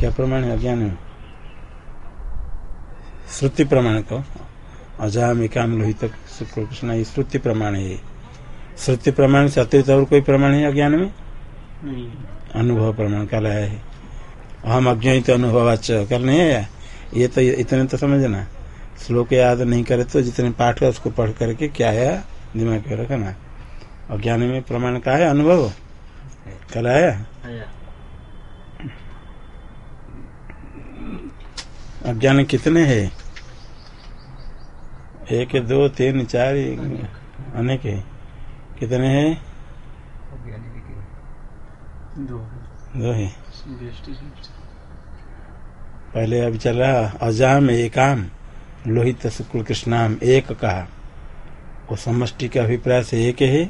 क्या प्रमाण है? अज्ञान में श्रुति प्रमाण को अजाम एकाम लोहित शुक्ल कृष्ण ये श्रुति प्रमाण है। श्रुति प्रमाण से अतिरिक्त और कोई प्रमाण है अज्ञान में? अनुभव प्रमाण कल है। हम अज्ञात अनुभवाच कल नहीं है ये? तो इतने तो समझना। श्लोक याद नहीं करे तो जितने पाठ है उसको पढ़ करके क्या है? दिमाग में रखना। अज्ञान में प्रमाण का है अनुभव? कल आया। अज्ञान कितने है? एक दो तीन चार अनेक है कितने हैं? दो। है। पहले अभी चल रहा अजाम एकाम लोहित शुक्ल कृष्णाम एक कहा वो समष्टि के अभिप्राय से एक है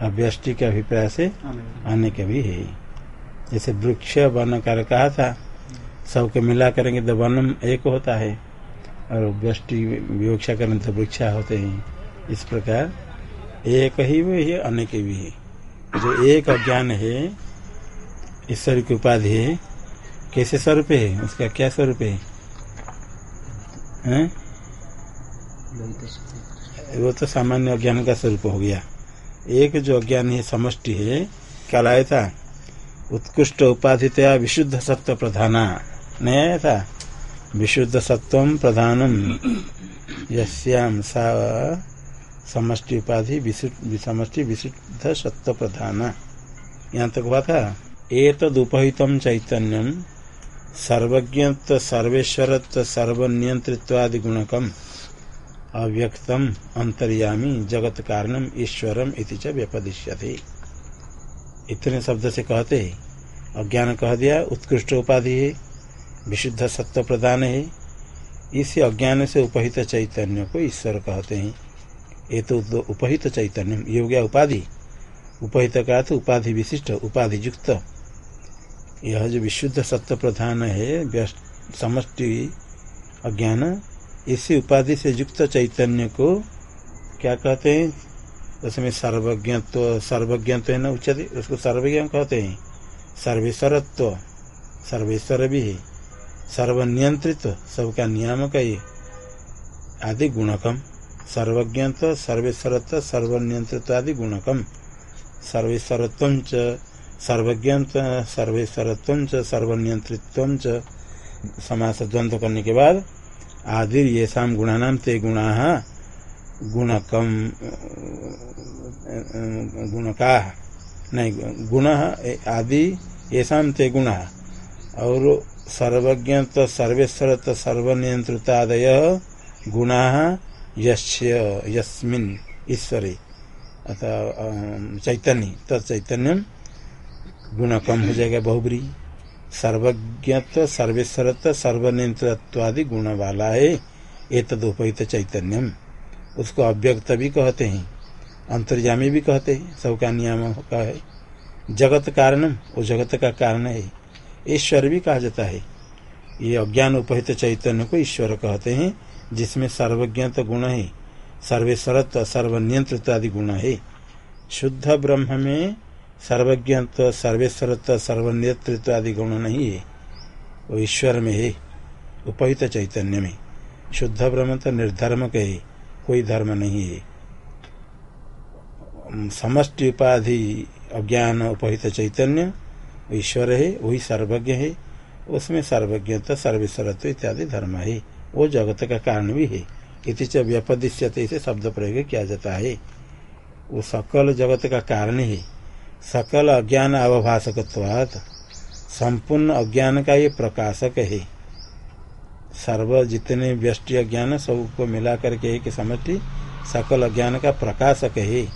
अव्यष्टि के अभिप्राय से अनेक भी है। जैसे वृक्ष वन कर कहा था सबके मिला करेंगे तो वनम एक होता है और व्यष्टि विवक्षा करें तो वृक्षा होते हैं। इस प्रकार एक ही भी है अनेक भी है। जो एक अज्ञान है ईश्वर की उपाधि है कैसे स्वरूप है? उसका क्या स्वरूप है, है? वो तो सामान्य अज्ञान का स्वरूप हो गया। एक जो अज्ञान है समष्टि है क्या लाया था? उत्कृष्ट उपाधितया विशुद्ध सत्व प्रधाना। नहीं आया था विशुद्ध सत्व प्रधानम यश्याम सा समष्टि उपाधि समष्टि विशुद्ध सत्व प्रधान यहाँ तक हुआ था एतदुपहित चैतन्यम सर्वज्ञ सर्वेश्वरत्व सर्वनियंत्रित्वादि गुणकम अव्यक्तम अंतर्यामी जगत कारणम ईश्वरम इति च व्यपदिश्यते। इतने शब्द से कहते, अज्ञान कह दिया, उत्कृष्ट उपाधि है। विशुद्ध सत्व प्रदान है। इस अज्ञान से उपहित चैतन्य को ईश्वर कहते हैं। ये तो उपहित चैतन्य ये हो गया उपाधि। उपहित का तो उपाधि विशिष्ट उपाधि युक्त यह जो विशुद्ध सत्व प्रधान है समष्टि अज्ञान, इसी उपाधि से युक्त चैतन्य को क्या कहते हैं? उसमें सर्वज्ञत्व सर्वज्ञत्व है ना उच्चते, उसको सर्वज्ञ कहते हैं। सर्वेश्वरत्व, सर्वेश्वर भी है। सर्वनियंत्रित, सबका नियामक है आदि गुणकम सर्वज्ञत्व सर्वेश्वरत्व सर्वनियंत्रित्व आदि गुणकम। सर्वेश्वरत्व सर्वज्ञत्व सर्वेश्वरत्व सर्वनियंत्रित्व समास द्वंद्व करने के बाद आदि ये शाम गुणानाम ते गुणा गुणकम गुणका। नहीं, गुण आदि ये शाम ते गुण। और सर्वज्ञ सर्वेश्वर सर्वनियंत्रितादय गुणा यस्मिन ईश्वरे। अतः चैतन्य तत्चैतन्यम गुण कम हो जाएगा बहुबरी। सर्वज्ञत्व, सर्वेश्वरत्व सर्वनियंत्रत्वादि गुण वाला है ये तदुपहित चैतन्यम। उसको अव्यक्त भी कहते हैं अंतर्जामी भी कहते हैं, सबका नियम का है। जगत कारणम वो जगत का कारण है। ईश्वर भी कहा जाता है। ये अज्ञान उपहित चैतन्य को ईश्वर कहते हैं, जिसमें सर्वज्ञत गुण है, सर्वेश्वरत्व, सर्वनियंत्रित आदि गुण है। शुद्ध ब्रह्म में सर्वज्ञत्व सर्वेश्वरत्व सर्वनेतृत्व आदि गुण नहीं है। वो ईश्वर में है, उपहित चैतन्य में। शुद्ध ब्रह्म तो निर्धर्म के है, कोई धर्म नहीं है। समष्टि उपाधि, अज्ञान, उपहित चैतन्य ईश्वर है, वही सर्वज्ञ है, उसमें सर्वज्ञता, सर्वेश्वरत्व इत्यादि धर्म है। वो जगत का कारण भी है। इति व्यपदिश्यते से शब्द प्रयोग किया जाता है। वो सकल जगत का कारण ही। सकल अज्ञान अवभाषक संपूर्ण अज्ञान का ये प्रकाशक है। सर्व जितने व्यष्टि अज्ञान सबको मिला करके एक समझती सकल अज्ञान का प्रकाशक है।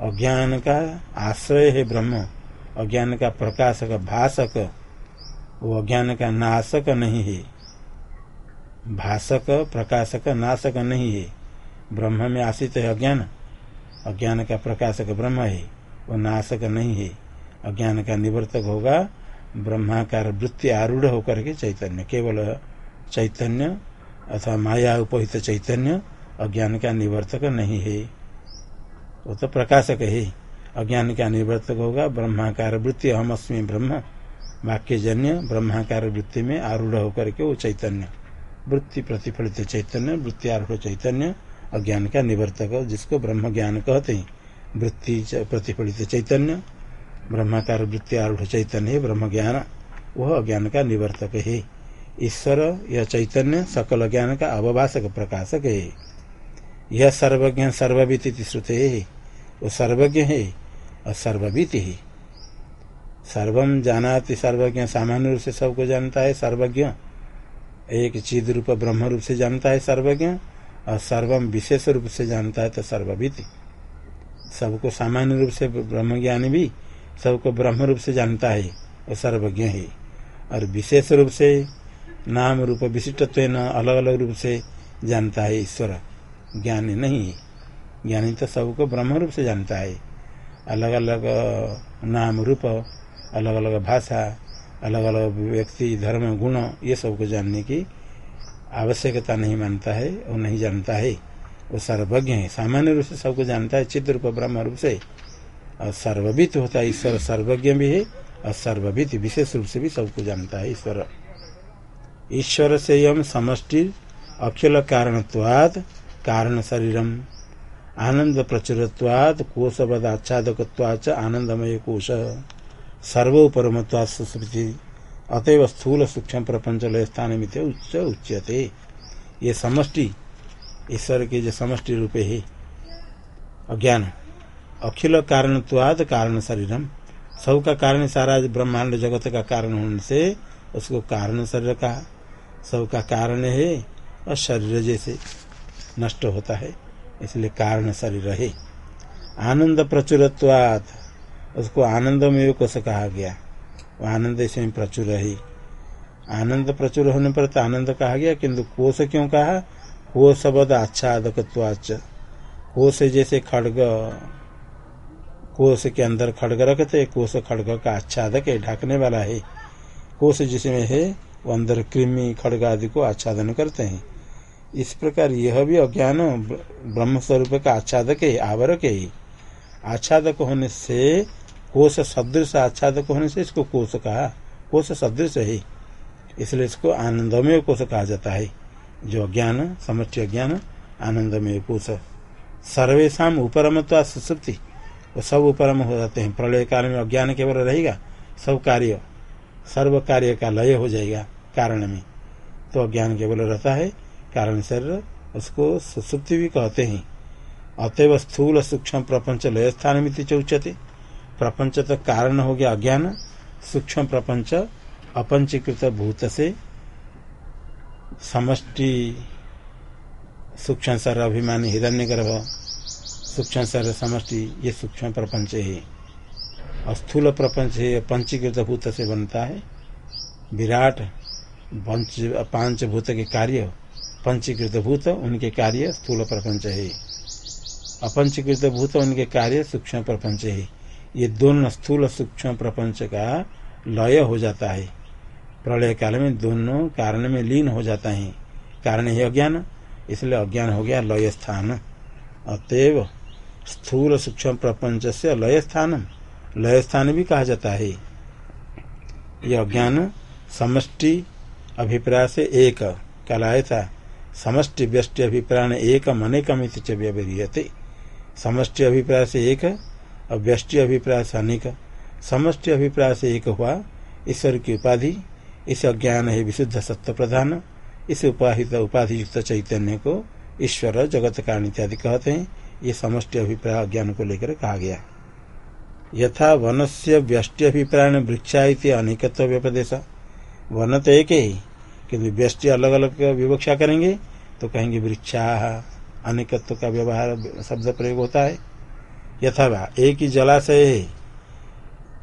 अज्ञान का आश्रय है ब्रह्म। अज्ञान का प्रकाशक, भाषक, वो अज्ञान का नाशक नहीं है। भाषक, प्रकाशक, नाशक नहीं है। ब्रह्म में आश्रित है अज्ञान। अज्ञान का प्रकाशक ब्रह्म है, वो नाशक नहीं है। अज्ञान का निवर्तक होगा, ब्रह्माकार वृत्ति आरूढ़ होकर के चैतन्य, केवल चैतन्य अथवा माया उपहित चैतन्य अज्ञान का निवर्तक नहीं है। वो तो प्रकाशक है। अज्ञान का निवर्तक होगा, ब्रह्माकार वृत्ति हम अस्मी ब्रह्म, वाक्यजन्य, ब्रह्माकार वृत्ति में आरूढ़ होकर के वो चैतन्य। वृत्ति प्रतिफलित चैतन्य वृत्ति आरूढ़ चैतन्य, अज्ञान का निवर्तक, जिसको ब्रह्म ज्ञान कहते हैं। वृत्ति प्रतिफलित चैतन्य, ब्रह्माकार वृत्ति आरूढ़ चैतन्य ब्रह्म ज्ञान वह अज्ञान का निवर्तक है। ईश्वर, यह चैतन्य, सकल ज्ञान का अवभाषक प्रकाशक है। यह सर्वज्ञ सर्ववित श्रुते है। वो सर्वज्ञ है। और सर्ववित है। सर्वम जानाति सर्वज्ञ, सामान्य रूप से सबको जानता है सर्वज्ञ। एक चीज़ रूप ब्रह्म रूप से जानता है सर्वज्ञ, और सर्वम विशेष रूप से जानता है तो सर्ववित सबको सामान्य रूप से ब्रह्म ज्ञानी भी, सबको ब्रह्म रूप से जानता है, वो सर्वज्ञ है। और विशेष रूप से, नाम रूप विशिष्टत्व न अलग अलग रूप से जानता है ईश्वर। ज्ञानी नहीं ज्ञानी तो सबको ब्रह्म रूप से जानता है। अलग अलग नाम, रूप अलग अलग भाषा अलग अलग व्यक्ति, धर्म, गुण, ये सबको जानने की आवश्यकता नहीं मानता है और नहीं जानता है। वो सर्वज्ञ है। सामान्य रूप से सबको जानता है चित्र रूप, ब्रह्म रूप से। और सर्ववित होता है, ईश्वर सर्वज्ञ भी है और सर्ववित, विशेष रूप से भी सबको जानता है ईश्वर। ईश्वर से यम समष्टि, अखिल कारणत्वाद कारण शरीरम। आनंद प्रचुरत्वाद कोशवद आच्छादकवाच आनंदमय कोश सर्वोपरमत्वाद सुस्मृति अतएव स्थूल सूक्ष्म प्रपंच लय स्थान मित उच्च उच्यते। ये समष्टि, ईश्वर के जो समष्टि रूपे है, अज्ञान। अखिल कारणत्वाद कारण शरीरम। सब का कारण सारा ब्रह्मांड जगत का कारण होने से उसको कारण शरीर का सब का कारण है और शरीर जैसे। नष्ट होता है। इसलिए कारण शरीर है आनंद प्रचुरत्वात, उसको आनंद में कोष कहा गया। वो आनंद इसमें प्रचुर है आनंद प्रचुर होने पर तो आनंद कहा गया, किंतु कोष क्यों कहा? कोष बद आच्छादकत्वाच कोष जैसे खड़ग कोष के अंदर खड़ग रखते कोष खड़ग का आच्छादक है, ढकने वाला है। कोष जिसमें है, वो अंदर कृमि, खड़ग आदि को आच्छादन करते हैं। इस प्रकार यह भी अज्ञान ब्रह्म स्वरूप का आच्छादक है, आवरक है। आच्छादक होने से कोष सदृश आच्छादक होने से इसको कोष कहा कोष सदृश है। इसलिए इसको आनंदमय कोष कहा जाता है। जो अज्ञान, समष्टि अज्ञान, आनंदमय कोष सर्वेशा उपरमत्व सुसुप्ति। वो सब उपरम हो जाते हैं। प्रलय काल में अज्ञान केवल रहेगा, सब कार्य, सर्व कार्य का लय हो जाएगा, कारण में। तो अज्ञान केवल रहता है कारण शरीर उसको सुसुप्ति भी कहते हैं। अतएव स्थूल सूक्ष्म प्रपंच लय स्थान में चौचते। प्रपंच तो कारण हो गया अज्ञान। सूक्ष्म प्रपंच अपंचीकृत भूत से समष्टि सूक्ष्म सर अभिमानी हिरण्य गर्भ सूक्ष्म सर समष्टि ये सूक्ष्म प्रपंच है। स्थूल प्रपंच है पंचीकृत भूत से बनता है। विराट, पंच पाँच भूत के कार्य। पंचीकृत भूत उनके कार्य स्थूल प्रपंच है। अपंचीकृत भूत उनके कार्य सूक्ष्म प्रपंच है। ये दोनों स्थूल सूक्ष्म प्रपंच का लय हो जाता है। प्रलय काल में दोनों कारण में लीन हो जाता है। कारण है अज्ञान, इसलिए अज्ञान हो गया लय स्थान। अतएव स्थूल सूक्ष्म प्रपंच से लय स्थान लय स्थान भी कहा जाता है। यह अज्ञान, समष्टि, अभिप्राय से एक, कहलाया था। समष्टि व्यष्टि अभिप्राय एक अनेकम व्यवहारियते समष्टि अभिप्राय से एक, और व्यष्टि अभिप्राय से अनेक। समष्टि अभिप्राय से एक हुआ, ईश्वर की उपाधि। इस अज्ञान है विशुद्ध सत्य प्रधान इस उपाहित उपाधि युक्त चैतन्य को ईश्वर जगत कारण इत्यादि कहते हैं। ये समष्टि अभिप्राय अज्ञान को लेकर कहा गया। यथा वन से व्यष्टि अभिप्राय वृक्षा अनेकत्व व्यपदेश। वन तो एक ही किन्तु व्यष्टि अलग अलग विवक्षा करेंगे तो कहेंगे वृक्षा, अनेकत्व का व्यवहार, शब्द प्रयोग होता है। यथावा एक ही जलाशय है।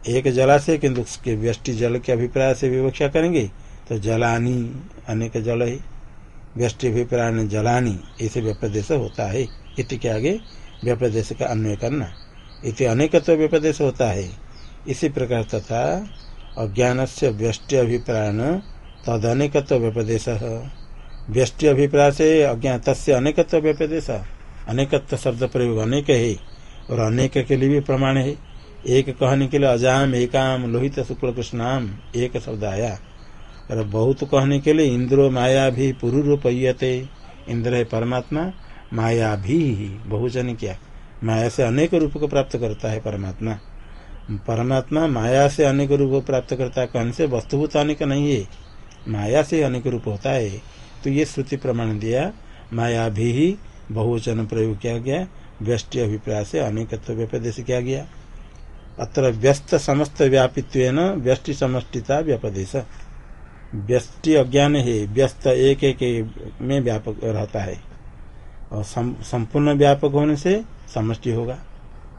एक जलाशय किन्तु उसके व्यष्टि जल के अभिप्राय से विवक्षा करेंगे तो जलानी अनेक जल है। व्यष्टि अभिप्राय जलानी, इसे व्यप्रदेश होता है। इति के आगे व्यप्रदेश का अन्वय करना। इति अनेकत्व व्यपदेश होता है। इसी प्रकार तथा अज्ञान से व्यष्टि अभिप्राय तद व्यपदेश व्यष्टि अभिप्राय से अज्ञात से अनेकत्व व्यपदेश अनेकत्व शब्द प्रयोग अनेक है, और अनेक के लिए भी प्रमाण है। एक कहने के लिए अजाम, एकाम, लोहित शुक्ल कृष्णाम एक शब्द आया। और बहुत कहने के लिए इंद्रो माया भी पुरुरूपयते। इंद्र है परमात्मा, माया भी बहुजन क्या। माया से अनेक रूप को प्राप्त करता है परमात्मा। परमात्मा माया से अनेक रूप को प्राप्त करता है। कौन से? वस्तुभूत अनेक नहीं है। माया से अनेक रूप होता है। तो ये श्रुति प्रमाण दिया, माया भी ही बहुवचन प्रयोग किया गया, व्यष्टि अभिप्राय से अनेकत्व व्यपदेश किया गया। अत्र व्यस्त समस्त व्यापित्व व्यष्टि समष्टिता व्यपदेश। व्यष्टि अज्ञान है, व्यस्त एक एक में व्यापक रहता है। और संपूर्ण व्यापक होने से समष्टि होगा।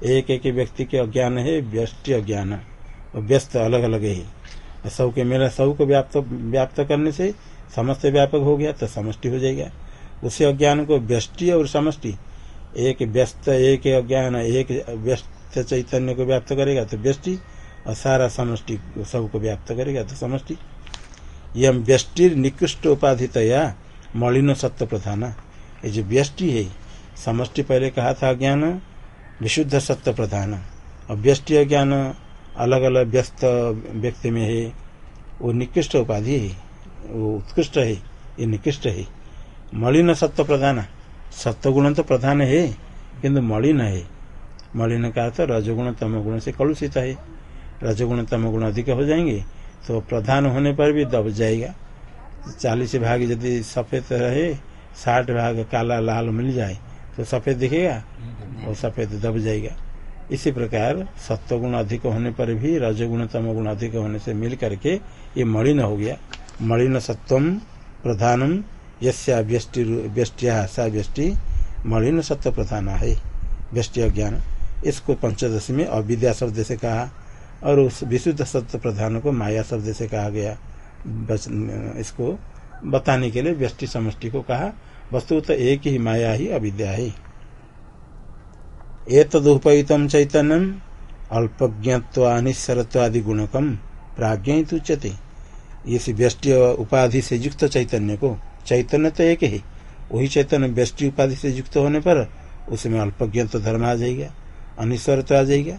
एक एक व्यक्ति के अज्ञान है, व्यष्टि अज्ञान। और व्यस्त अलग अलग है। सब के मेरा सबको व्याप्त व्याप्त करने से समस्त व्यापक हो गया तो समष्टि हो जाएगा। उसी अज्ञान को व्यष्टि और समष्टि, एक व्यस्त, एक अज्ञान, एक व्यस्त चैतन्य को व्याप्त करेगा तो व्यष्टि, और सारा समष्टि सबको व्याप्त करेगा तो समष्टि। यम व्यष्टि निकृष्ट उपाधितया, मलिन सत्य प्रधान। ये जो व्यष्टि है, समष्टि पहले कहा था अज्ञान, विशुद्ध सत्य प्रधान। और व्यष्टि ज्ञान अलग अलग व्यस्त व्यक्ति में है, वो निकृष्ट उपाधि है, वो उत्कृष्ट है, ये निकृष्ट है। मलिन सत्य प्रधान सत्य गुण तो प्रधान है, किंतु मलिन है। मलिन का अर्थ रजगुण तम गुण से कलुषित है। रजगुण तम गुण अधिक हो जाएँगे तो प्रधान होने पर भी दब जाएगा। चालीस भाग यदि सफ़ेद रहे, साठ भाग काला लाल मिल जाए तो सफ़ेद दिखेगा वो सफ़ेद दब जाएगा। इसी प्रकार सत्वगुण अधिक होने पर भी, रजगुण तम गुण अधिक होने से मिल करके ये मलिन हो गया। मलिन सत्वम प्रधानम, यस्या व्यष्टिया सा व्यष्टि, मलिन सत्व प्रधान है। व्यष्टि अज्ञान। इसको पंचदशी में अविद्या शब्द से कहा और उस विशुद्ध सत्व प्रधान को माया शब्द से कहा गया। इसको बताने के लिए व्यष्टि समष्टि को कहा। वस्तु तो एक ही माया ही अविद्या है। एतदुपयुत चैतन्यम अल्पज्ञत्वानिश्चरत्वादि गुणकम प्राज्ञ उच्यते। इस व्यष्टि उपाधि से युक्त चैतन्य को, चैतन्य तो एक ही। वही चैतन्य व्यष्टि उपाधि से युक्त होने पर उसमें अल्पज्ञ तो धर्म आ जाएगा अनिश्वरत्व आ जाएगा।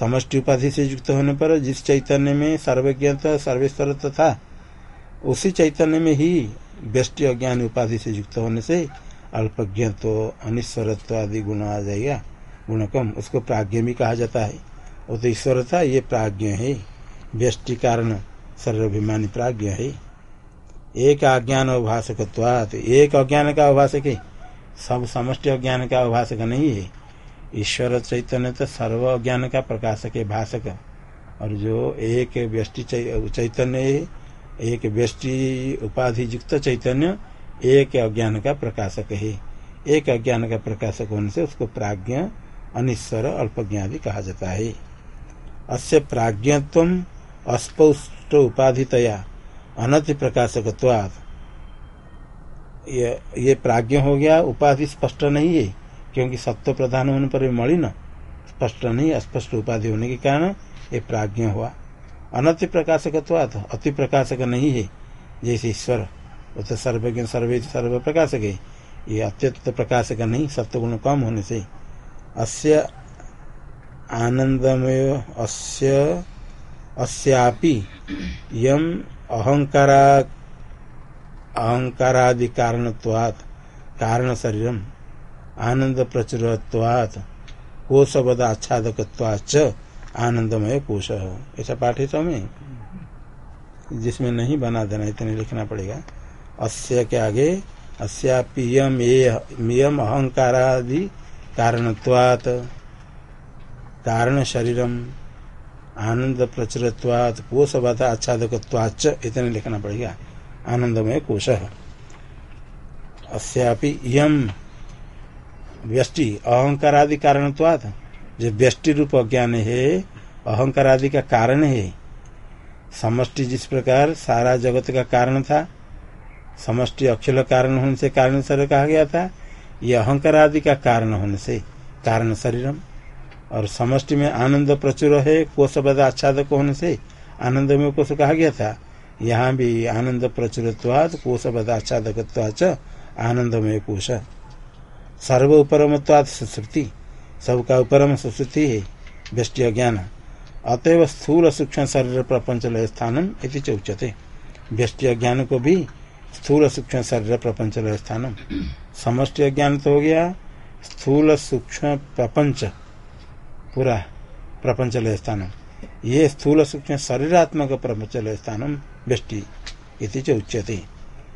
समष्टि उपाधि से युक्त होने पर जिस चैतन्य में सर्वज्ञ सर्वेश्वर था, उसी चैतन्य में ही व्यष्टि अज्ञान उपाधि से युक्त होने से अल्पज्ञ तो अनिश्वरत्व आदि गुण आ जाएगा। गुण कम उसको प्राज्ञ भी कहा जाता है। वो तो ईश्वर था, ये प्राज्ञ है। व्यष्टि कारण सर्वाभिमानी प्राज्ञ है। एक अज्ञान अभाषक एक अज्ञान का अभाषक है। सब समष्टि अज्ञान का अभाषक नहीं है। ईश्वर चैतन्य तो सर्व अज्ञान का प्रकाशक है, भाषक। और जो एक व्यष्टि चैतन्य है, एक व्यष्टि उपाधि युक्त चैतन्य, एक अज्ञान का प्रकाशक है। एक अज्ञान का प्रकाशक होने से उसको प्राज्ञ अनिश्वर अल्पज्ञादि कहा जाता है। अस्य प्राज्ञत्व अस्पष्ट उपाधितया अनति प्रकाशक ये, ये प्राज्ञ हो गया उपाधि स्पष्ट नहीं है क्योंकि सत्व प्रधान होने पर मणि न स्पष्ट नहीं अस्पष्ट उपाधि होने के कारण ये प्राज्ञ हुआ। अनति प्रकाशक अति प्रकाशक नहीं है जैसे ईश्वर तो सर्वज्ञ सर्वे सर्व प्रकाशक है। ये अत्यंत प्रकाशक नहीं सत्वगुण कम होने से। अस्य आनंदमय अस्य अस्यापि यम अहंकारा अहंकारादि कारणत्वात् कारण शरीरम आनंद प्रचुरत्वात् कोशवद आच्छादकत्वाच आनंदमय कोश ऐसा पाठ है समय जिसमें नहीं बना देना, इतने लिखना पड़ेगा। अस्य के आगे अस्यापियम यम अहंकारादि कारणत्वात् कारण शरीरम आनंद प्रचुरत्वात् कोशवद आच्छादकत्वाच इतने लिखना पड़ेगा। आनंदमय कोश। यम व्यष्टि अहंकार आदि कारण जो व्यष्टि रूप अज्ञान है अहंकार आदि का कारण है। समष्टि जिस प्रकार सारा जगत का कारण था, समष्टि अखिल कारण होने से कारण शरीर कहा गया था यह अहंकार आदि का कारण होने से, कारण शरीरम, और समष्टि में आनंद प्रचुर है कोशबद आच्छादक होने से, आनंद में कोश कहा गया था। यहाँ भी आनंद प्रचुरत्वाद कोशबद आच्छादक आनंदमय कोश। सर्व उपरमत्वाद सुश्रुति सबका उपरम सुश्रुति है व्यष्टि अज्ञान अतएव स्थूल सूक्ष्म शरीर प्रपंच लय स्थानम इति चौचते व्यष्टि अज्ञान को भी स्थूल सूक्ष्म शरीर प्रपंच लय स्थानम। समष्टि अज्ञान तो हो गया, स्थूल सूक्ष्म प्रपंच, पूरा प्रपंच लय स्थानम। ये स्थूल सूक्ष्म शरीरात्मक प्रपंच लय स्थानम, व्यष्टि इति उच्यते।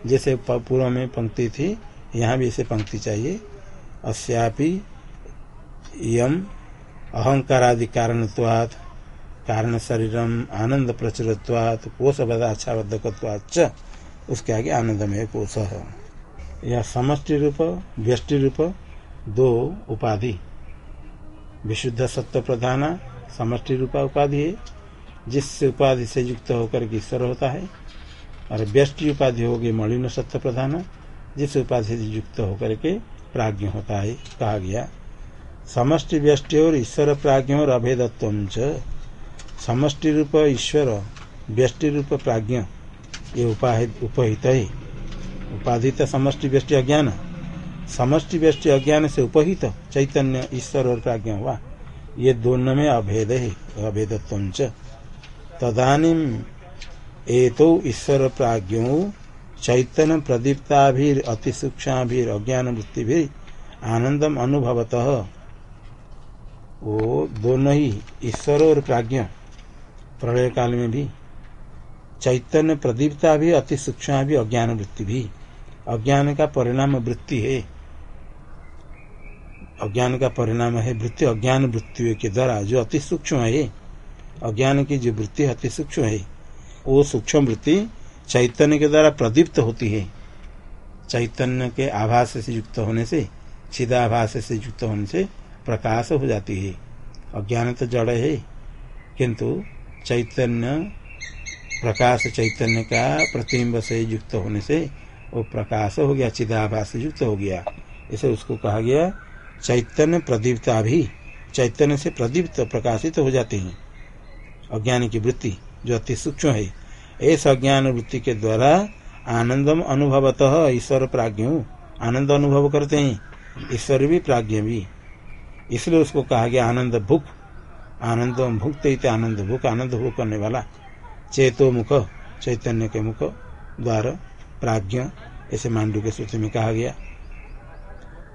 जैसे पूर्व में पंक्ति थी, यहाँ भी इसे पंक्ति चाहिए। अस्यापि यम अहंकारादि कारणत्वात् कारण शरीरम आनंद प्रचुरत्वात् कोष बदाच्छाबद्धकत्वाच्च उसके आगे आनंदमय कोष है यह समष्टि रूप, व्यष्टि रूप, दो उपाधि। विशुद्ध सत्य प्रधान, समष्टि रूपा उपाधि है जिस उपाधि से युक्त होकर के ईश्वर होता है। और व्यष्टि उपाधि होगी मलिन सत्य प्रधान जिस उपाधि से युक्त होकर के प्राज्ञ होता है, कहा गया। समष्टि, व्यष्टि और ईश्वर प्राज्ञ और अभेदत्व समष्टि रूप ईश्वर, व्यष्टि रूप प्राज्ञ, ये उपाहित, उपहित है। उपाधित समष्टि व्यष्टि अज्ञान। समष्टि व्यष्टि अज्ञान से उपहित चैतन्य, ईश्वर और प्राज्ञ हुआ ये दोनों में अभेद है, अभेदत्व तदानी एतो ईश्वर प्राज्ञो चैतन्य प्रदीप्ता भी अति सूक्ष्म भी अज्ञान वृत्ति भी आनंदम अनुभवत। वो दोनों ही ईश्वर और प्राज्ञ। प्रलय काल में भी चैतन्य प्रदीपता भी अति सूक्ष्म भी अज्ञान वृत्ति भी अज्ञान का परिणाम वृत्ति है। अज्ञान का परिणाम है वृत्ति, अज्ञान वृत्ति के द्वारा जो अति सूक्ष्म है। अज्ञान की जो वृत्ति अति सूक्ष्म है। वो सूक्ष्म वृत्ति चैतन्य के द्वारा प्रदीप्त होती है। चैतन्य के आभास से युक्त होने से, चिदाभास से युक्त होने से प्रकाश हो जाती है। अज्ञान तो जड़ है, किंतु चैतन्य, प्रकाश चैतन्य का प्रतिबिंब से युक्त होने से वो प्रकाश हो गया, चिदाभास युक्त हो गया। इसे उसको कहा गया चैतन्य प्रदीप्ता भी। चैतन्य से प्रदीप्त, प्रकाशित तो हो जाते हैं। अज्ञान की वृत्ति जो अति सूक्ष्म है, इस अज्ञान वृत्ति के द्वारा आनंदम अनुभवत ईश्वर प्राज्ञ। आनंद अनुभव करते हैं, ईश्वर भी प्राज्ञ भी। इसलिए उसको कहा गया आनंद भूख आनंद भुक्त आनंद भूख आनंद भूख करने वाला। चेतो मुख, चैतन्य के मुख द्वार प्राज्ञ ऐसे मांडू के सूत्र में कहा गया।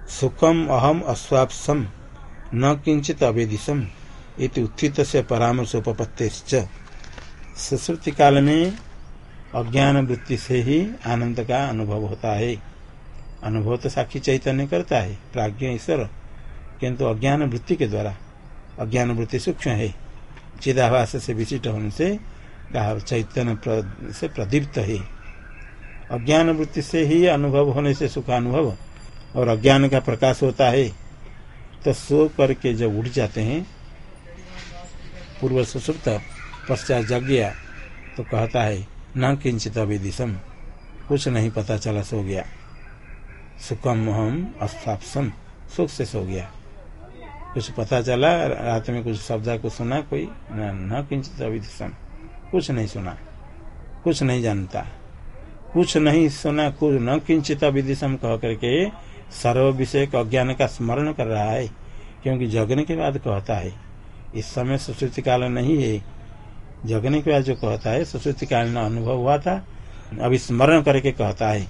सुखम अहम अस्वापसम, न किंचित अवेदिशम इति उत्थित से परामर्श उपपत्ति सुश्रुति काल में अज्ञान वृत्ति से ही आनंद का अनुभव होता है। अनुभव तो साक्षी चैतन्य करता है, प्राज्ञ ईश्वर। किंतु अज्ञान वृत्ति के द्वारा, अज्ञान वृत्ति सूक्ष्म है। चिदाभास से विशिष्ट होने से चैतन्य से प्रदीप्त है। अज्ञान वृत्ति से ही अनुभव होने से सुख अनुभव और अज्ञान का प्रकाश होता है तो सो करके जब उठ जाते हैं पूर्व सुसुप्त पश्चात जग गया तो कहता है न किंचित अभिदिशम कुछ नहीं पता चला सो गया। सुखम हम अस्थापसम सुख से सो गया। कुछ पता चला रात में कुछ शब्द को सुना कोई न, किंचित अविदिशम कुछ नहीं सुना कुछ नहीं जानता। कुछ नहीं सुना, कुछ न किंचित अविदिशम कह करके सर्व विषय अज्ञान का स्मरण कर रहा है, क्योंकि जगने के बाद कहता है, इस समय सुश्रुति काल नहीं है। जगने के बाद जो कहता है, सुश्रुति काल अनुभव हुआ था, अभी स्मरण करके कहता है।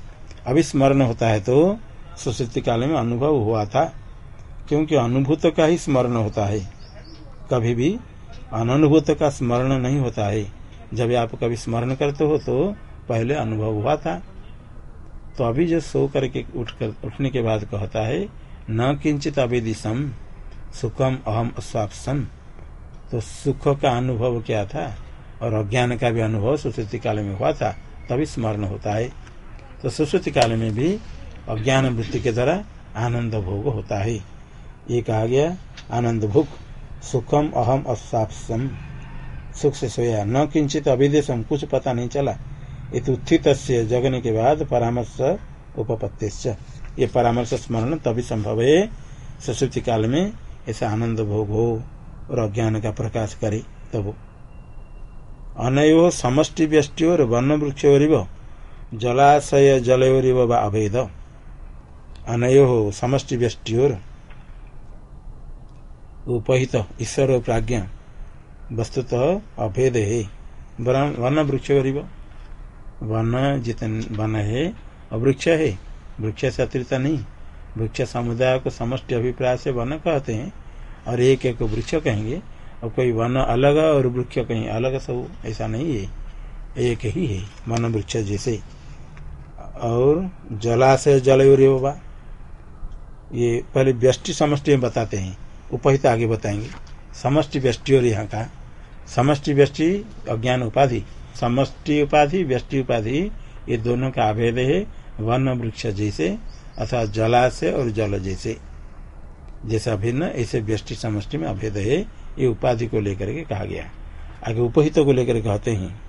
अभी स्मरण होता है तो सुश्रुति काल में अनुभव हुआ था, क्योंकि अनुभूत का ही स्मरण होता है। कभी भी अनुभूत का स्मरण नहीं होता है। जब आप कभी स्मरण करते हो तो पहले अनुभव हुआ था। तो अभी जो सो करके उठ कर, उठने के बाद कहता है, न किंचित अवेदिशम, सुखम अहम अस्वापसम तो सुख का अनुभव क्या था? और अज्ञान का भी अनुभव सुश्रुति काल में हुआ था, तभी स्मरण होता है। तो सुश्रुति काल में भी अज्ञान वृत्ति के द्वारा आनंद भोग होता है। ये कहा गया, आनंद भूख सुखम अहम असापसम सुख से सोया, न किंचित अभिदेशम कुछ पता नहीं चला। उत्थित जगने के बाद परामर्श उपपत्ति ये परामर्श स्मरण तभी संभव है सुश्रुति काल में ऐसा आनंद भोग हो और अज्ञान का प्रकाश करे तब। अनयो व्यष्टि और वन वृक्षोरिव जलाशय जलयोरिव अभेद। अनयो समष्टि व्यष्टि उपहित ईश्वर और प्राज्ञा, वस्तुतः अभेद। है वन वृक्ष वन जितन वन है अवृक्ष है। वृक्ष से अतिरिक्त नहीं। वृक्ष समुदाय को समष्टि अभिप्राय से वन कहते हैं और एक एक वृक्ष कहेंगे। और कोई वन अलग और वृक्ष कहीं अलग सब ऐसा नहीं है। एक ही है, वन वृक्ष जैसे। और जलाशय जल बाबा ये पहले व्यष्टि समष्टि में बताते हैं। उपहित आगे बताएँगे। समष्टि व्यष्टि और यहाँ का। समष्टि व्यष्टि अज्ञान उपाधि। समष्टि उपाधि, व्यष्टि उपाधि, ये दोनों का अभेद है, वन वृक्ष जैसे, अथवा जलाशय और जल जैसे। जैसा भिन्न, ऐसे व्यष्टि समष्टि में अभेद है, ये उपाधि को लेकर के कहा गया। आगे उपहित को लेकर कहते हैं।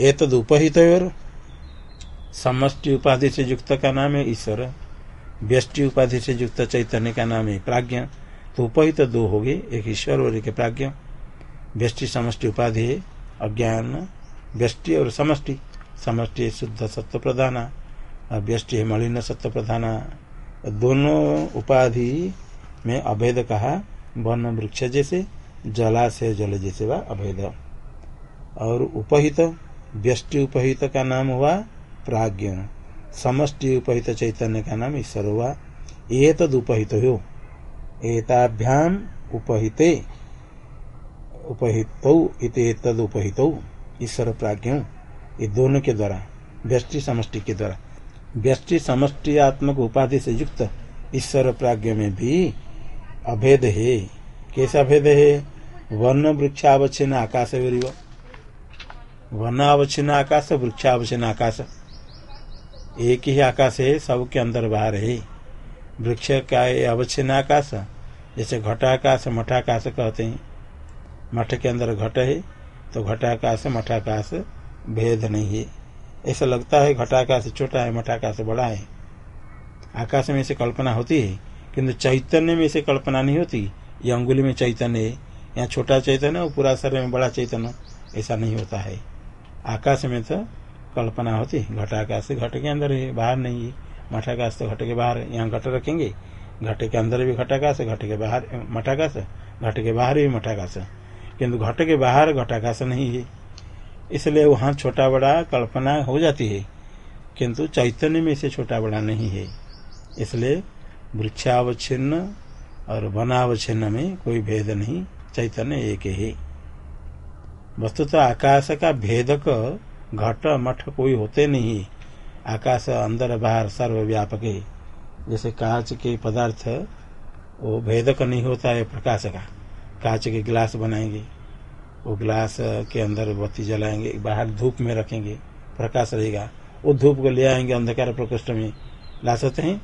ये तद उपहित और समष्टि उपाधि से युक्त का नाम है ईश्वर। व्यष्टि उपाधि से युक्त चैतन्य का नाम है प्राज्ञ। तो उपहित दो हो गए, एक ईश्वर और एक प्राज्ञ। व्यष्टि समष्टि उपाधि है, अज्ञान व्यष्टि और समष्टि। समष्टि शुद्ध सत्व प्रधान व्यष्टि है मलिन सत्व प्रधान दोनों उपाधि में अभेद कहा वन वृक्ष जैसे, जलाशय जल जैसे वा अभेद। और उपहित, व्यष्टि उपहित का नाम हुआ प्राज्ञ। समष्टि उपहित चैतन्य का नाम ईश्वर हुआ। ये तद उपहित हो। एताभ्याम उपहिते। उपहित उपहित। ईश्वर प्राज्ञ ये दोनों के द्वारा, व्यष्टि समष्टि के द्वारा। व्यष्टि समष्टि आत्मक उपाधि से युक्त ईश्वर प्राज्ञ में भी अभेद है। कैसा भेद है? वन वृक्षावच्छिन्न आकाश वन अवच्छिन्न आकाश, वृक्षावच्छिन्न आकाश। एक ही आकाश है, सबके अंदर बाहर है। वृक्ष का अवच्छिन्न आकाश, जैसे घटाकाश मठाकाश कहते हैं। मठ के अंदर घट है। तो घटाकाश, मठाकाश भेद नहीं है। ऐसा लगता है घटाकाश छोटा है, मठाकाश बड़ा है। आकाश में से कल्पना होती है, किंतु चैतन्य में से कल्पना नहीं होती। ये अंगुली में चैतन्य है, यहाँ छोटा चैतन्य और पूरा शरीर में बड़ा चैतन्य ऐसा नहीं होता है। आकाश में तो कल्पना होती है, घटाकाश घट के अंदर है, बाहर नहीं है। मठाकाश तो घट के बाहर, यहाँ घट रखेंगे। घट के अंदर भी घटाकाश, घट के बाहर, मठाकाश, घट के बाहर भी मठाकाश। किन्तु घट के बाहर घटाकाश नहीं है। इसलिए वहाँ छोटा बड़ा कल्पना हो जाती है, किंतु चैतन्य में इसे छोटा बड़ा नहीं है। इसलिए वृक्षावच्छिन्न और वनावच्छिन्न में कोई भेद नहीं, चैतन्य एक ही। वस्तुतः तो आकाश का भेदक घट मठ कोई होते नहीं आकाश अंदर बाहर सर्वव्यापक है। जैसे कांच के पदार्थ, वो भेदक नहीं होता है प्रकाश का। कांच के गिलास बनाएँगे, वो गिलास के अंदर बत्ती जलाएँगे बाहर धूप में रखेंगे, प्रकाश रहेगा। वो धूप को ले आएँगे अंधकार प्रकोष्ठ में। ला सकते हैं?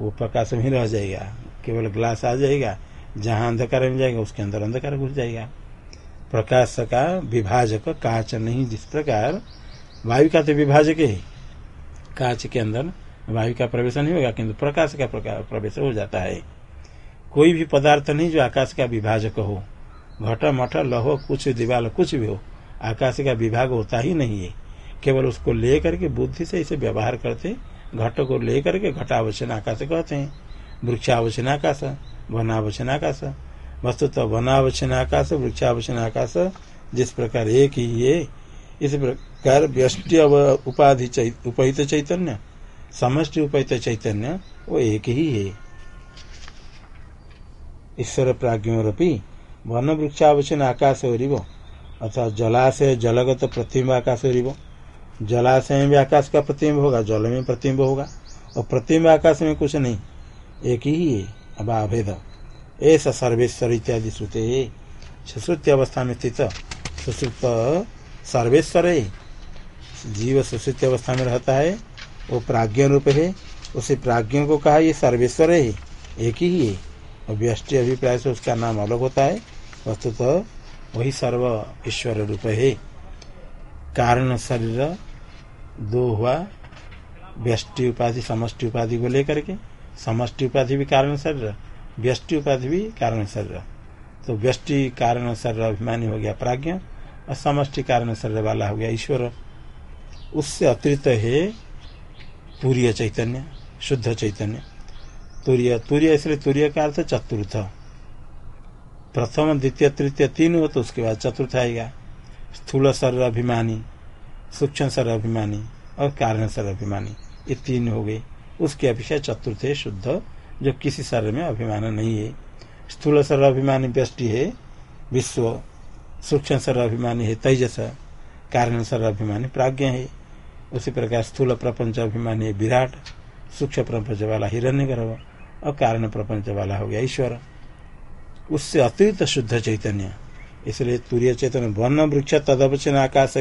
वो प्रकाश में रह जाएगा। केवल ग्लास आ जाएगा, जहाँ अंधकार में जाएगा, उसके अंदर अंधकार घुस जाएगा। प्रकाश का विभाजक कांच नहीं, जिस प्रकार वायु का तो विभाजक है। कांच के अंदर वायु का प्रवेश नहीं होगा, किंतु प्रकाश का प्रवेश हो जाता है। कोई भी पदार्थ नहीं जो आकाश का विभाजक हो। घट मठ, लहो, कुछ दीवाल, कुछ भी हो, आकाश का विभाग होता ही नहीं है। केवल उसको लेकर के बुद्धि से इसे व्यवहार करते, घट को लेकर के घटावचन आकाश कहते हैं। वृक्षावचन आकाश, वनावचन आकाश। वस्तु तो वनावचन आकाश, वृक्षावचन आकाश, जिस प्रकार एक ही है, इस प्रकार व्यष्टि उपाधि उपहित चैतन्य, समष्टि उपहित चैतन्य, वो एक ही है। ईश्वर प्राज्ञोरपी वन वृक्षावचन आकाश हो अथवा जलाशय जलगत प्रतिम्ब आकाश हो जलाशय में भी आकाश का प्रतिम्ब होगा जल में प्रतिम्ब होगा और प्रतिम्ब आकाश में कुछ नहीं एक ही है अब अभेद ऐसा सर्वेश्वर इत्यादि श्रुते सुश्रुति अवस्था में स्थित सुश्रुत सर्वेश्वर है जीव सुश्रुति अवस्था में रहता है वो प्राज्ञ रूप है उसे प्राज्ञ को कहा ये सर्वेश्वर है एक ही है और व्यष्टि अभिप्राय से उसका नाम अलग होता है। वस्तुतः तो वही सर्व ईश्वर रूप है। कारण शरीर दो हुआ व्यष्टि उपाधि, समष्टि उपाधि को लेकर के। समष्टि उपाधि भी कारण शरीर, व्यष्टि उपाधि भी कारण शरीर। तो व्यष्टि कारण शरीर अभिमानी हो गया प्राज्ञ, और समष्टि कारण शरीर वाला हो गया ईश्वर। उससे अतिरिक्त है तूर्य चैतन्य, शुद्ध चैतन्य। तूर्य तूर्य इसलिए तूर्य का अर्थ चतुर्थ प्रथम, द्वितीय, तृतीय तीन हो तो उसके बाद चतुर्थ आएगा। स्थूल शरीर अभिमानी सूक्ष्म शरीर अभिमानी और कारण शरीर अभिमानी ये तीन हो गए। उसकी अपेक्षा चतुर्थ है शुद्ध, जो किसी शरीर में अभिमान नहीं है। स्थूल शरीर अभिमानी व्यष्टि है, विश्व। सूक्ष्म शरीर अभिमानी है, तेजस। कारण शरीर अभिमानी प्राज्ञ है। उसी प्रकार स्थूल प्रपंच अभिमानी है, विराट। सूक्ष्म प्रपंच वाला हिरण्य गर्भ और कारण प्रपंच वाला हो गया, ईश्वर। उससे अतिरिक्त शुद्ध चैतन्य। इसलिए तूर्य चैतन्य वन वृक्ष, तदवचन आकाश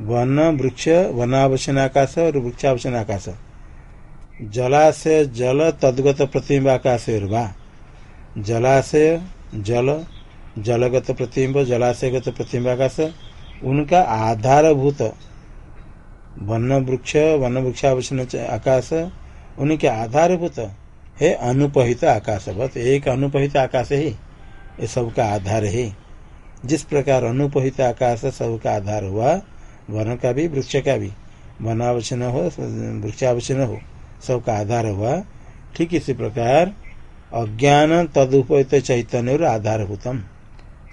वन वृक्ष, वनावचन आकाश, और वृक्षावचन आकाश। जलाशय जल, तदगत प्रतिबिंब आकाश जलाशय जल जलगत प्रतिबिंब जलाशयगत प्रतिबिंब आकाश, उनका आधारभूत। वन वृक्ष वन वृक्षावचन आकाश, उनके आधारभूत। है अनुपहित आकाशवत एक अनुपहित आकाश है, ये सबका आधार है। जिस प्रकार अनुपहित आकाश सबका आधार हुआ वन का भी, वृक्ष का भी, वनावचन हो, वृक्षावचन हो, सबका आधार हुआ। ठीक इसी प्रकार अज्ञान तदुपहित चैतन्य और आधारभूतम।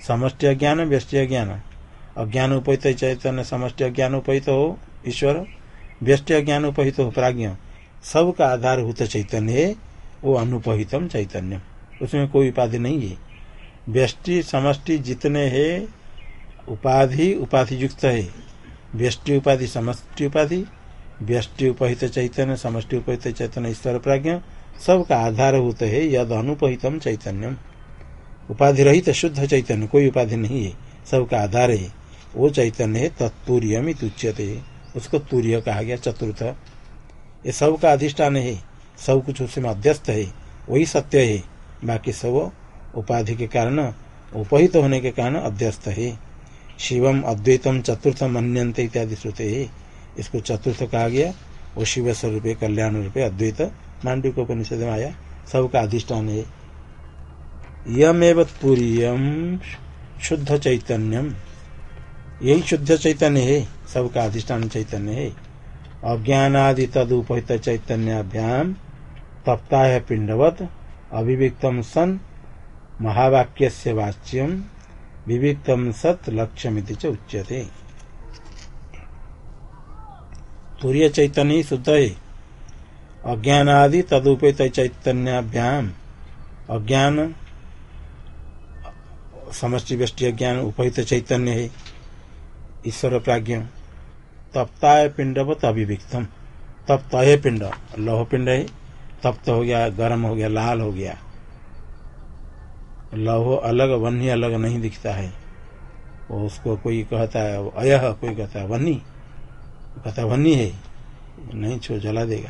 समष्टि अज्ञान, व्यष्टि अज्ञान। अज्ञान उपहित चैतन्य, समष्टि अज्ञान उपहित हो, ईश्वर। व्यष्टि अज्ञान उपहित हो, प्राज्ञ। सबका आधारभूत चैतन्य है वो अनुपहितम चैतन्य। उसमें कोई उपाधि नहीं है। व्यष्टि समष्टि जितने है, उपाधि उपाधि युक्त है। व्यष्टि उपाधि समष्टि उपाधि, व्यष्टि उपहित चैतन्य, समष्टि उपहित चैतन्य ईश्वर प्राज्ञ, सबका आधारभूत है यद अनुपहितम चैतन्यम। उपाधि रहित शुद्ध चैतन्य, कोई उपाधि नहीं है। सबका आधार है। वो चैतन्य है तत्तूर्यमित उच्यते उसको तूर्य कहा गया, चतुर्थ। ये सबका अधिष्ठान है। सब कुछ उसमें अध्यस्त है, वही सत्य है। बाकी सब उपाधि के कारण, उपहित होने के कारण अध्यस्त है। शिवम अद्वैतम चतुर्थ मनंत इत्यादि श्रुते है। इसको चतुर्थ कहा गया। वो शिव स्वरूप कल्याण रूपे अद्वैत मांडू को उपनिषद में आया। सबका अधिष्ठान है। यमेव तुरीयम शुद्ध चैतन्यम। यही शुद्ध चैतन्य है। सबका अधिष्ठान चैतन्य है। अज्ञानादि तदुपहित चैतन्याभ्याम। तप्ता है पिंडवत अभिव्यक्तम सन महावाक्य से वाच्यम विविक्तम सत लक्ष्यमिति च उच्यते। तुरीय चैतन्य है अज्ञानादि तदुपहित चैतन्याभ्याम। अज्ञान समष्टि व्यष्टि अज्ञान, उपहित चैतन्य। है ईश्वर प्राज्ञ। तप्ताय पिंडवत अभिव्यक्तम तप्त पिंड लोह पिंड है। तप्त हो गया, गर्म हो गया, लाल हो गया। लौह अलग वन्नी अलग नहीं दिखता है। वो उसको कोई कहता है अयह कोई कहता है, वन्नी। कहता वन्नी है। नहीं, छो जला देगा।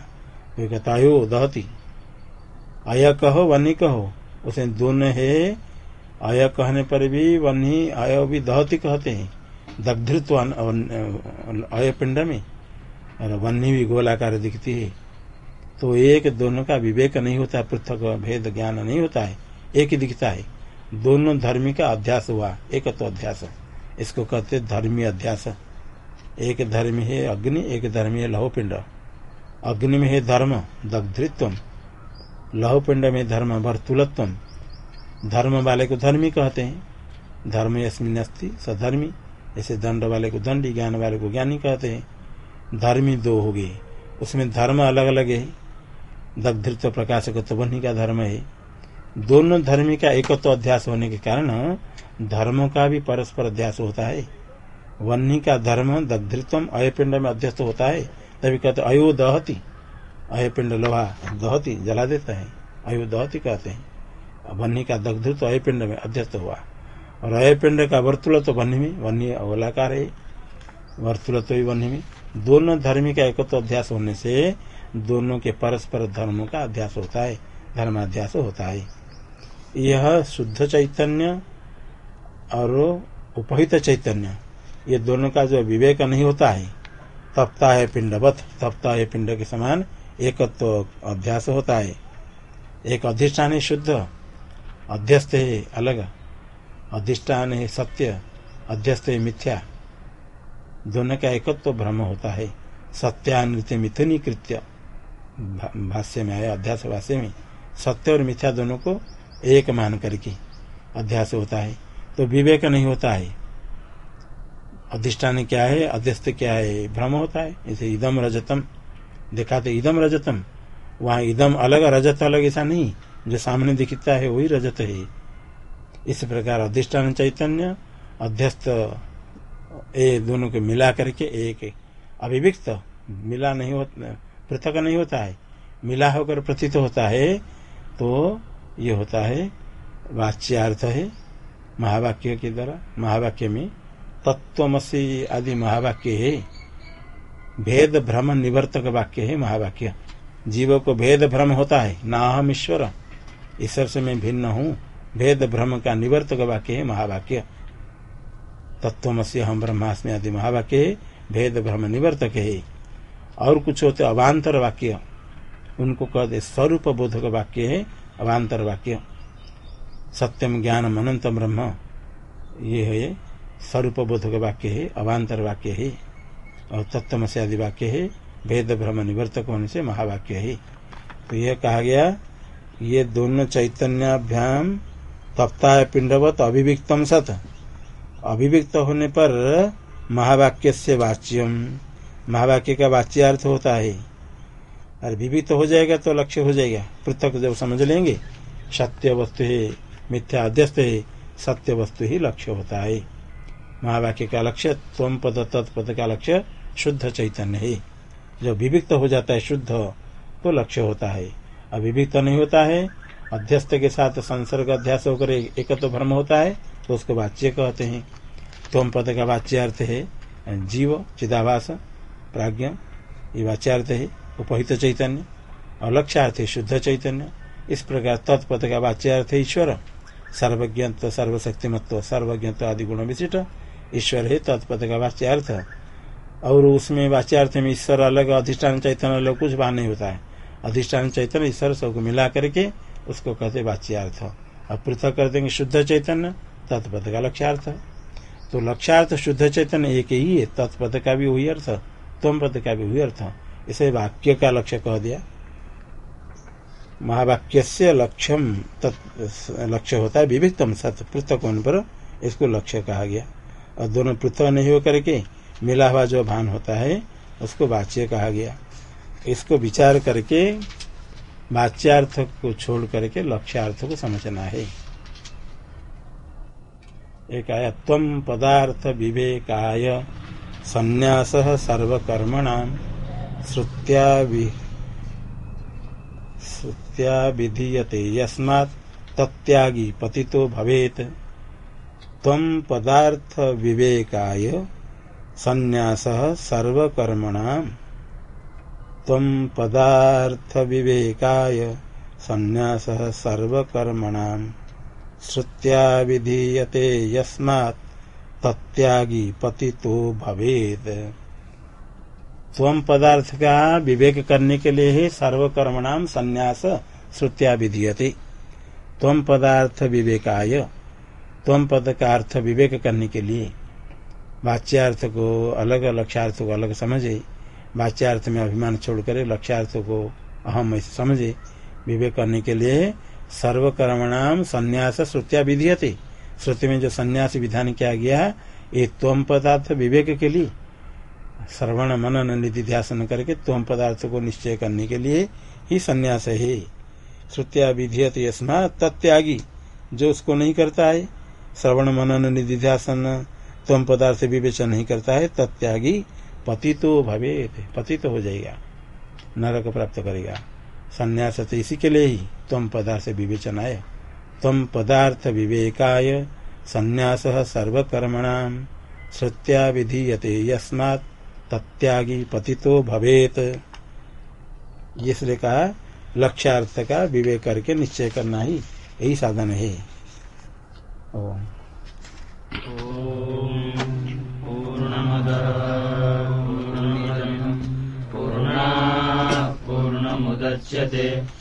कोई कहता अयो दहती। अय कहो, वन्नी कहो। उसे दोनों है। अय कहने पर भी वन्नी, अय भी दहती कहते हैं। दग्धृत्व अय पिंड में। और वन्नी भी गोलाकार दिखती है। तो एक दोनों का विवेक नहीं होता, पृथक भेद ज्ञान नहीं होता है, एक ही दिखता है। दोनों धर्मी का अध्यास हुआ, एक तो अध्यास। इसको कहते धर्मी अध्यास। एक धर्म है अग्नि, एक धर्म है लहोपिंड। अग्नि में है धर्म दग्धृत्व लहोपिंड में धर्म भर्तुलत्व धर्म वाले को धर्मी कहते हैं। धर्म यस्मिन अस्थि सधर्मी। ऐसे दंड वाले को दंडी, ज्ञान वाले को ज्ञानी कहते हैं। धर्मी दो हो गए। उसमें धर्म अलग अलग है। दग्धृत्व तो बनी का धर्म है। दोनों धर्मी का एकत्व अध्यास होने के कारण धर्मों का भी परस्पर अध्यास होता है। वन्नी का धर्म दग्धृत्व अयपिंड में अध्यस्त होता है। तभी कहते अयो दहती। अयपिंड लोहा दहती, जला देता है। अयो दहती कहते हैं। वन्नी का दग्धृत्व अयपिंड में अध्यस्त हुआ। और अयपिंड का वर्तुल तो वन्नी में वन्नी अवलाकार है। वर्तुल तो वन्नी में। दोनों धर्मी का एकत्व अध्यास होने से दोनों के परस्पर धर्मों का अध्यास होता है, धर्माध्यास होता है। यह शुद्ध चैतन्य और उपहित चैतन्य, ये दोनों का जो विवेक नहीं होता है, तपता है पिंडवत, तपता है पिंड के समान एक तो अभ्यास होता है। एक अधिष्ठान है शुद्ध, अध्यस्त है अलग, अधिष्ठान है सत्य, अध्यस्त है मिथ्या। दोनों का एकत्व तो भ्रम होता है। सत्यानृत्य मिथुनी कृत्य भाष्य में आया, अध्यास भाष्य में, सत्य और मिथ्या दोनों को एक मान करके अध्यास होता है। तो विवेक नहीं होता है। अधिष्ठान क्या है, अध्यस्त क्या है, भ्रम होता है। इसे इदम रजतम दिखाते, इदम रजतम। वहाँ इदम अलग, रजत अलग ऐसा नहीं। जो सामने दिखता है, वही रजत है। इस प्रकार अधिष्ठान चैतन्य, अध्यस्त ये दोनों को मिला करके एक अभिव्यक्त, मिला नहीं होता पृथक नहीं होता है। मिला होकर प्रतीत होता है तो ये होता है, वाच्यार्थ है, महावाक्य के द्वारा, महावाक्य में तत्वमसी आदि महावाक्य है। भेद भ्रम निवर्तक वाक्य है महावाक्य। जीव को भेद भ्रम होता है। ना हम ईश्वर। ईश्वर से मैं भिन्न हूँ। भेद भ्रम का निवर्तक वाक्य है महावाक्य। तत्वमसी हम ब्रह्मास्मि आदि महावाक्य है। भेद भ्रम निवर्तक है। और कुछ होते अवान्तर वाक्य। उनको कहते स्वरूप बोधक वाक्य है, अवान्तर वाक्य। सत्यम ज्ञान अनंत ब्रह्म। ये है स्वरूप बोधक वाक्य है, अवान्तर वाक्य है। और तत्वमसी आदि वाक्य है भेद भ्रम निवर्तक होने से महावाक्य है। तो यह कहा गया, ये दोनों चैतन्याभ्याम तप्ता पिंडवत अभिव्यक्तम सत। अभिव्यक्त होने पर महावाक्य से वाच्यम। महावाक्य का वाच्यार्थ होता है। और विविध हो जाएगा तो लक्ष्य हो जाएगा। पृथक जब समझ लेंगे, सत्य वस्तु है, मिथ्या अध्यस्त है, सत्य वस्तु ही लक्ष्य होता है। महावाक्य का लक्ष्य तम पद तत्पद का लक्ष्य शुद्ध चैतन्य है। जब विविक्त हो जाता है शुद्ध तो लक्ष्य होता है। अविविक्त नहीं होता है, अध्यस्त के साथ संसर्ग अध्यास होकर एक तो भ्रम होता है तो उसको वाच्य कहते हैं। तोम पद का वाच्य अर्थ है, जीव, चिदाभास प्राज्ञ, ये वाच्यार्थ है, उपहित चैतन्य और लक्ष्यार्थ है, शुद्ध चैतन्य। इस प्रकार तत्पद का वाच्यार्थ है ईश्वर। सर्वज्ञत्व सर्वशक्तिमत्व सर्वज्ञत्व आदि गुण विशिष्ट ईश्वर है, तत्पद का वाच्यार्थ। और उसमें वाच्यार्थ में ईश्वर अलग, अधिष्ठान चैतन्य अलग, कुछ बात नहीं होता है। अधिष्ठान चैतन्य, ईश्वर सबको मिला करके उसको कहते वाच्यार्थ। अब पृथक कर देंगे शुद्ध चैतन्य, तत्पद का लक्ष्यार्थ। तो लक्ष्यार्थ, शुद्ध चैतन्य एक ही है, तत्पद का भी वही अर्थ। तम पद का भी वही अर्थ इसे वाक्य का लक्ष्य कह दिया। महावाक्य से लक्ष्यम लक्ष्य होता है विविधतम सत पृथक होने पर इसको लक्ष्य कहा गया। और दोनों पृथक नहीं होकर के मिला हुआ जो भान होता है, उसको वाच्य कहा गया। इसको विचार करके वाच्यार्थ को छोड़ करके लक्ष्यार्थ को समझना है। एक आया तम पदार्थ विवेकाय संन्यास सर्वकर्मणाम श्रुत्या विधीयते यस्मात् तत्यागी पतितो भवेत। तम पदार्थ विवेकाय संन्यास सर्वकर्मणाम तम पदार्थ विवेकाय संन्यास सर्वकर्मणाम श्रुत्या विधीयते यस्मात् तत्यागी पति तो भवेद स्वम पदार्थ का विवेक करने के लिए ही सर्वकर्मणाम संन्यास श्रुत्या विधीयते। तम पदार्थ विवेकाय तम पद का अर्थ विवेक करने के लिए। वाच्यार्थ को अलग, लक्ष्यार्थ को अलग समझे। वाच्यार्थ में अभिमान छोड़कर लक्ष्यार्थ को अहम समझे। विवेक करने के लिए सर्वकर्मणाम संन्यास श्रुतिया विधीयते। श्रुति में जो संन्यास विधान किया गया ये त्वम पदार्थ विवेक के लिए, श्रवण मनन निधि ध्यान करके त्वम पदार्थ को निश्चय करने के लिए ही संन्यास है। श्रुतिया विधीयत यस्मा तत्यागी, जो उसको नहीं करता है, श्रवण मनन निधि ध्यान तम पदार्थ विवेचन नहीं करता है, तत्यागी पति तो भवे पति तो हो जाएगा, नरक प्राप्त करेगा। संन्यास तो इसी के लिए ही तम पदार्थ विवेचन आय तम पदार्थ विवेकाय संन्यास सर्वकर्मणाम। श्रुत्या विधीयते यस्मात् पतितो भवेत। इसलिए कहा, लक्ष्यार्थ का विवेक करके निश्चय करना ही यही साधन है। ओम। पूर्णमुदच्यते।